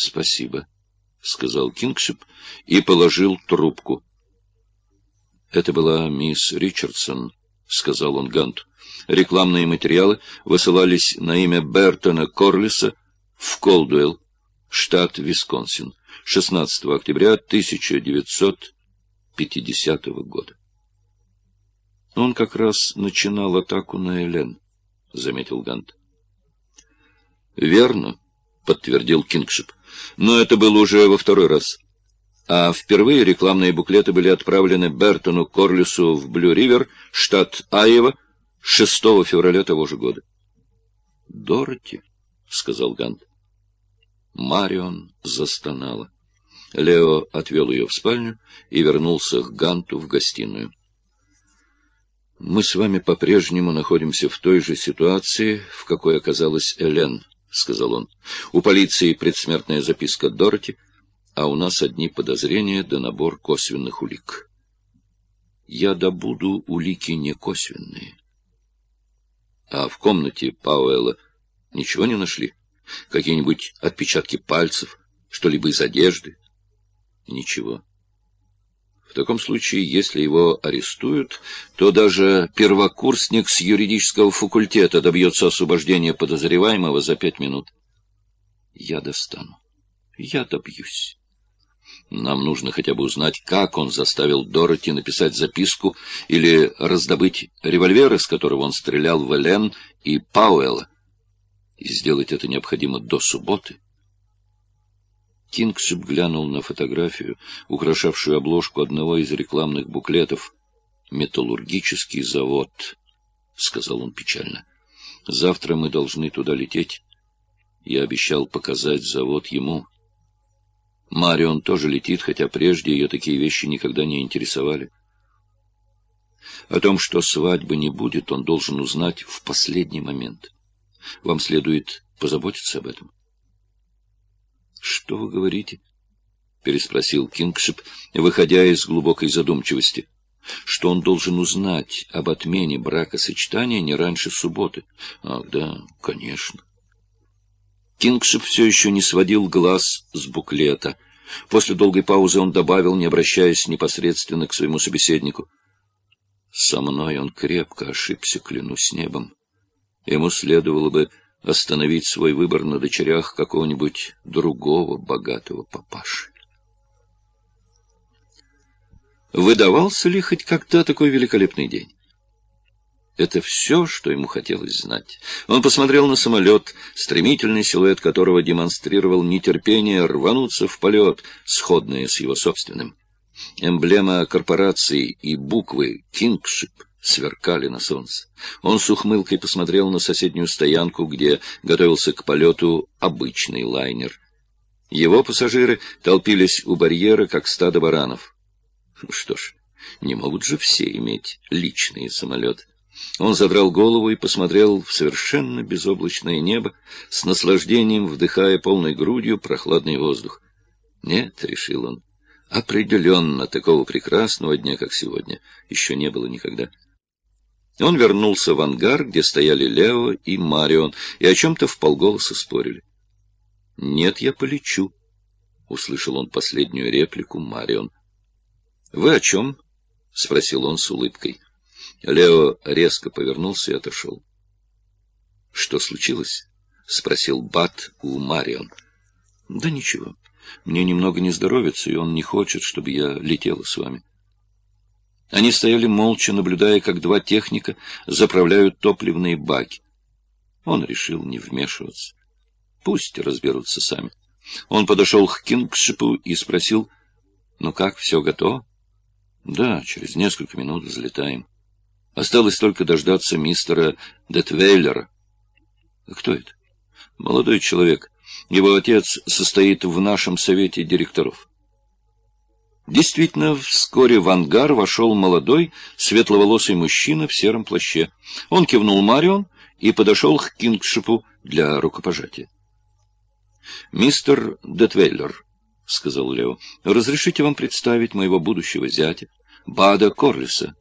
Спасибо, — сказал Кингшип и положил трубку. Это была мисс Ричардсон, — сказал он Ганту. Рекламные материалы высылались на имя Бертона Корлиса в Колдуэлл, штат Висконсин, 16 октября 1950 года. Он как раз начинал атаку на Элен, — заметил Гант. — Верно, — подтвердил Кингшип. — Но это было уже во второй раз. А впервые рекламные буклеты были отправлены Бертону Корлису в Блю-Ривер, штат Айова, 6 февраля того же года. — Дороти, — сказал Гант. Марион застонала. Лео отвел ее в спальню и вернулся к Ганту в гостиную. Мы с вами по-прежнему находимся в той же ситуации, в какой оказалась Элен, — сказал он. У полиции предсмертная записка Дороти, а у нас одни подозрения да набор косвенных улик. Я добуду улики не косвенные. А в комнате Пауэлла ничего не нашли? Какие-нибудь отпечатки пальцев, что-либо из одежды? Ничего. В таком случае, если его арестуют, то даже первокурсник с юридического факультета добьется освобождения подозреваемого за пять минут. Я достану. Я добьюсь. Нам нужно хотя бы узнать, как он заставил Дороти написать записку или раздобыть револьвер, из которого он стрелял в Элен и Пауэлла. И сделать это необходимо до субботы. Кингшип глянул на фотографию, украшавшую обложку одного из рекламных буклетов. «Металлургический завод», — сказал он печально. «Завтра мы должны туда лететь. Я обещал показать завод ему». Марион тоже летит, хотя прежде ее такие вещи никогда не интересовали. О том, что свадьбы не будет, он должен узнать в последний момент. Вам следует позаботиться об этом. Что вы говорите? — переспросил Кингшип, выходя из глубокой задумчивости. — Что он должен узнать об отмене бракосочетания не раньше субботы? Ах, да, конечно. Кингшип все еще не сводил глаз с буклета. После долгой паузы он добавил, не обращаясь непосредственно к своему собеседнику. — Со мной он крепко ошибся, клянусь небом. Ему следовало бы остановить свой выбор на дочерях какого-нибудь другого богатого папаши. Выдавался ли хоть когда такой великолепный день? Это все, что ему хотелось знать. Он посмотрел на самолет, стремительный силуэт которого демонстрировал нетерпение рвануться в полет, сходное с его собственным. Эмблема корпорации и буквы «Кингшип» сверкали на солнце. Он с ухмылкой посмотрел на соседнюю стоянку, где готовился к полету обычный лайнер. Его пассажиры толпились у барьера, как стадо баранов. Что ж, не могут же все иметь личные самолеты. Он задрал голову и посмотрел в совершенно безоблачное небо, с наслаждением вдыхая полной грудью прохладный воздух. «Нет», — решил он, — «определенно такого прекрасного дня, как сегодня, еще не было никогда». Он вернулся в ангар, где стояли Лео и Марион, и о чем-то вполголоса спорили. «Нет, я полечу», — услышал он последнюю реплику Марион. «Вы о чем?» — спросил он с улыбкой. Лео резко повернулся и отошел. «Что случилось?» — спросил Бат у Марион. «Да ничего. Мне немного не здоровится, и он не хочет, чтобы я летела с вами». Они стояли молча, наблюдая, как два техника заправляют топливные баки. Он решил не вмешиваться. Пусть разберутся сами. Он подошел к Кингшипу и спросил, «Ну как, все готово?» «Да, через несколько минут взлетаем. Осталось только дождаться мистера Детвейлера». «Кто это?» «Молодой человек. Его отец состоит в нашем совете директоров». Действительно, вскоре в ангар вошел молодой, светловолосый мужчина в сером плаще. Он кивнул Марион и подошел к Кингшипу для рукопожатия. «Мистер Детвейлер», — сказал Лео, — «разрешите вам представить моего будущего зятя, Бада Корлиса».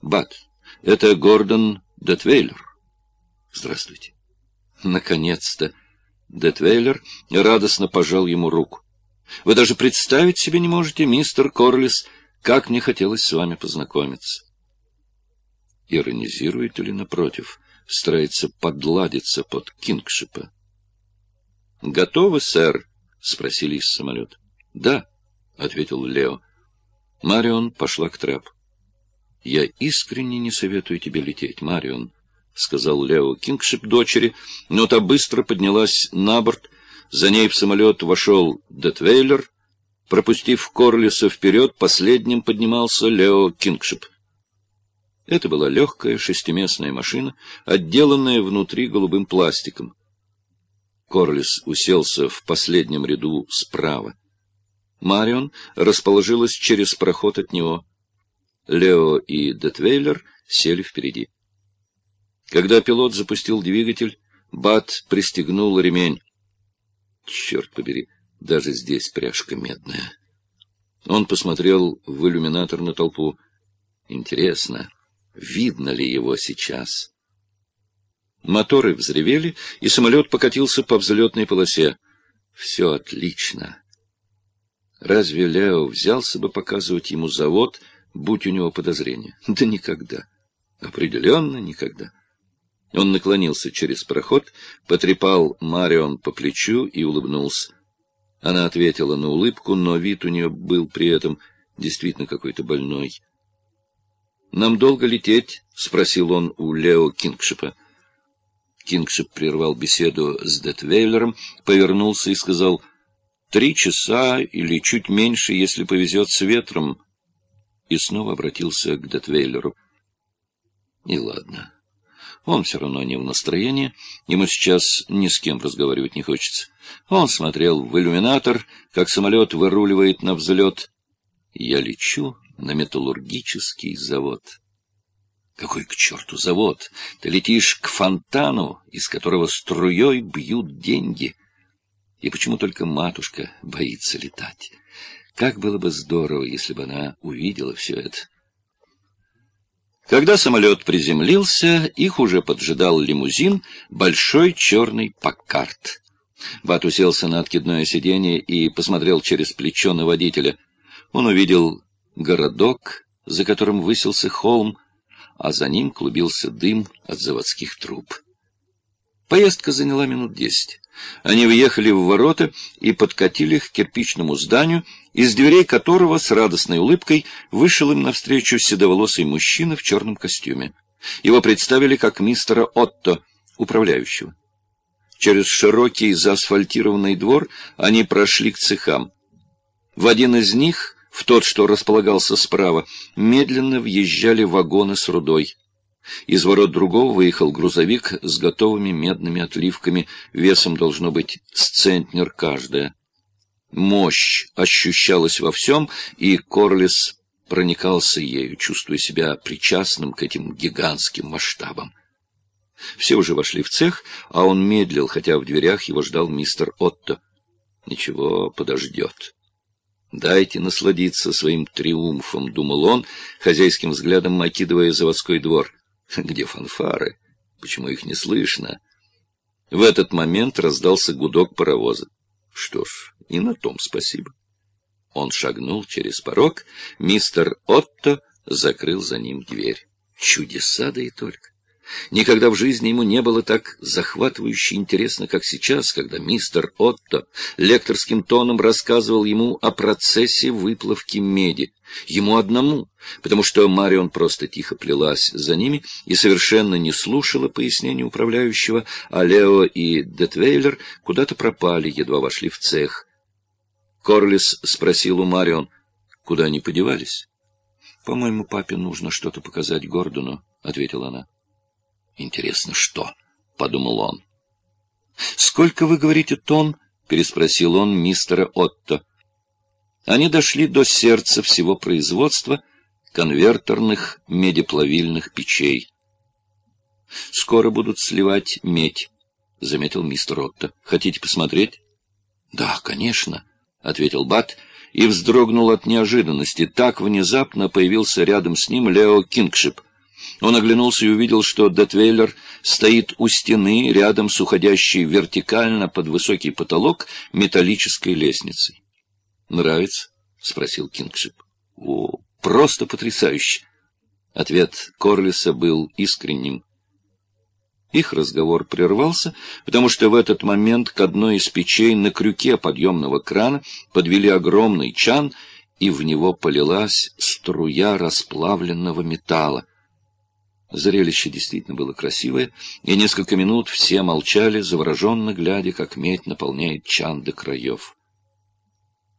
«Бад, это Гордон Детвейлер». «Здравствуйте». «Наконец-то! Детвейлер радостно пожал ему руку. Вы даже представить себе не можете, мистер Корлис, как мне хотелось с вами познакомиться. Иронизирует или, напротив, старается подладиться под Кингшипа? — Готовы, сэр? — спросили из самолета. — Да, — ответил Лео. Марион пошла к трапу. — Я искренне не советую тебе лететь, Марион, — сказал Лео Кингшип дочери, но та быстро поднялась на борт. За ней в самолет вошел Детвейлер. Пропустив Корлиса вперед, последним поднимался Лео Кингшип. Это была легкая шестиместная машина, отделанная внутри голубым пластиком. Корлис уселся в последнем ряду справа. Марион расположилась через проход от него. Лео и Детвейлер сели впереди. Когда пилот запустил двигатель, Бат пристегнул ремень. Черт побери, даже здесь пряжка медная. Он посмотрел в иллюминатор на толпу. Интересно, видно ли его сейчас? Моторы взревели, и самолет покатился по взлетной полосе. Все отлично. Разве Лео взялся бы показывать ему завод, будь у него подозрения? Да никогда. Определенно никогда. Он наклонился через проход, потрепал Марион по плечу и улыбнулся. Она ответила на улыбку, но вид у нее был при этом действительно какой-то больной. «Нам долго лететь?» — спросил он у Лео Кингшипа. Кингшип прервал беседу с Детвейлером, повернулся и сказал «Три часа или чуть меньше, если повезет с ветром». И снова обратился к Детвейлеру. «И ладно». Он все равно не в настроении, ему сейчас ни с кем разговаривать не хочется. Он смотрел в иллюминатор, как самолет выруливает на взлет. Я лечу на металлургический завод. Какой к черту завод? Ты летишь к фонтану, из которого струей бьют деньги. И почему только матушка боится летать? Как было бы здорово, если бы она увидела все это. Когда самолет приземлился, их уже поджидал лимузин, большой черный Паккарт. Бат уселся на откидное сиденье и посмотрел через плечо на водителя. Он увидел городок, за которым высился холм, а за ним клубился дым от заводских труб. Поездка заняла минут десять. Они въехали в ворота и подкатили к кирпичному зданию, из дверей которого с радостной улыбкой вышел им навстречу седоволосый мужчина в черном костюме. Его представили как мистера Отто, управляющего. Через широкий заасфальтированный двор они прошли к цехам. В один из них, в тот, что располагался справа, медленно въезжали вагоны с рудой. Из ворот другого выехал грузовик с готовыми медными отливками, весом должно быть с центнер каждая. Мощь ощущалась во всем, и Корлис проникался ею, чувствуя себя причастным к этим гигантским масштабам. Все уже вошли в цех, а он медлил, хотя в дверях его ждал мистер Отто. Ничего, подождет. «Дайте насладиться своим триумфом», — думал он, хозяйским взглядом окидывая заводской двор. Где фанфары? Почему их не слышно? В этот момент раздался гудок паровоза. Что ж, и на том спасибо. Он шагнул через порог, мистер Отто закрыл за ним дверь. Чудеса да и только. Никогда в жизни ему не было так захватывающе интересно, как сейчас, когда мистер Отто лекторским тоном рассказывал ему о процессе выплавки меди. Ему одному, потому что Марион просто тихо плелась за ними и совершенно не слушала пояснений управляющего, а Лео и Детвейлер куда-то пропали, едва вошли в цех. Корлис спросил у Марион, куда они подевались. — По-моему, папе нужно что-то показать Гордону, — ответила она. Интересно, что? — подумал он. — Сколько, вы говорите, тонн? — переспросил он мистера Отто. Они дошли до сердца всего производства конвертерных медиплавильных печей. — Скоро будут сливать медь, — заметил мистер Отто. — Хотите посмотреть? — Да, конечно, — ответил Бат и вздрогнул от неожиданности. Так внезапно появился рядом с ним Лео Кингшип — Он оглянулся и увидел, что Детвейлер стоит у стены рядом с уходящей вертикально под высокий потолок металлической лестницей. «Нравится?» — спросил Кингшип. «О, просто потрясающе!» Ответ Корлиса был искренним. Их разговор прервался, потому что в этот момент к одной из печей на крюке подъемного крана подвели огромный чан, и в него полилась струя расплавленного металла. Зрелище действительно было красивое, и несколько минут все молчали, завороженно глядя, как медь наполняет чан до краев.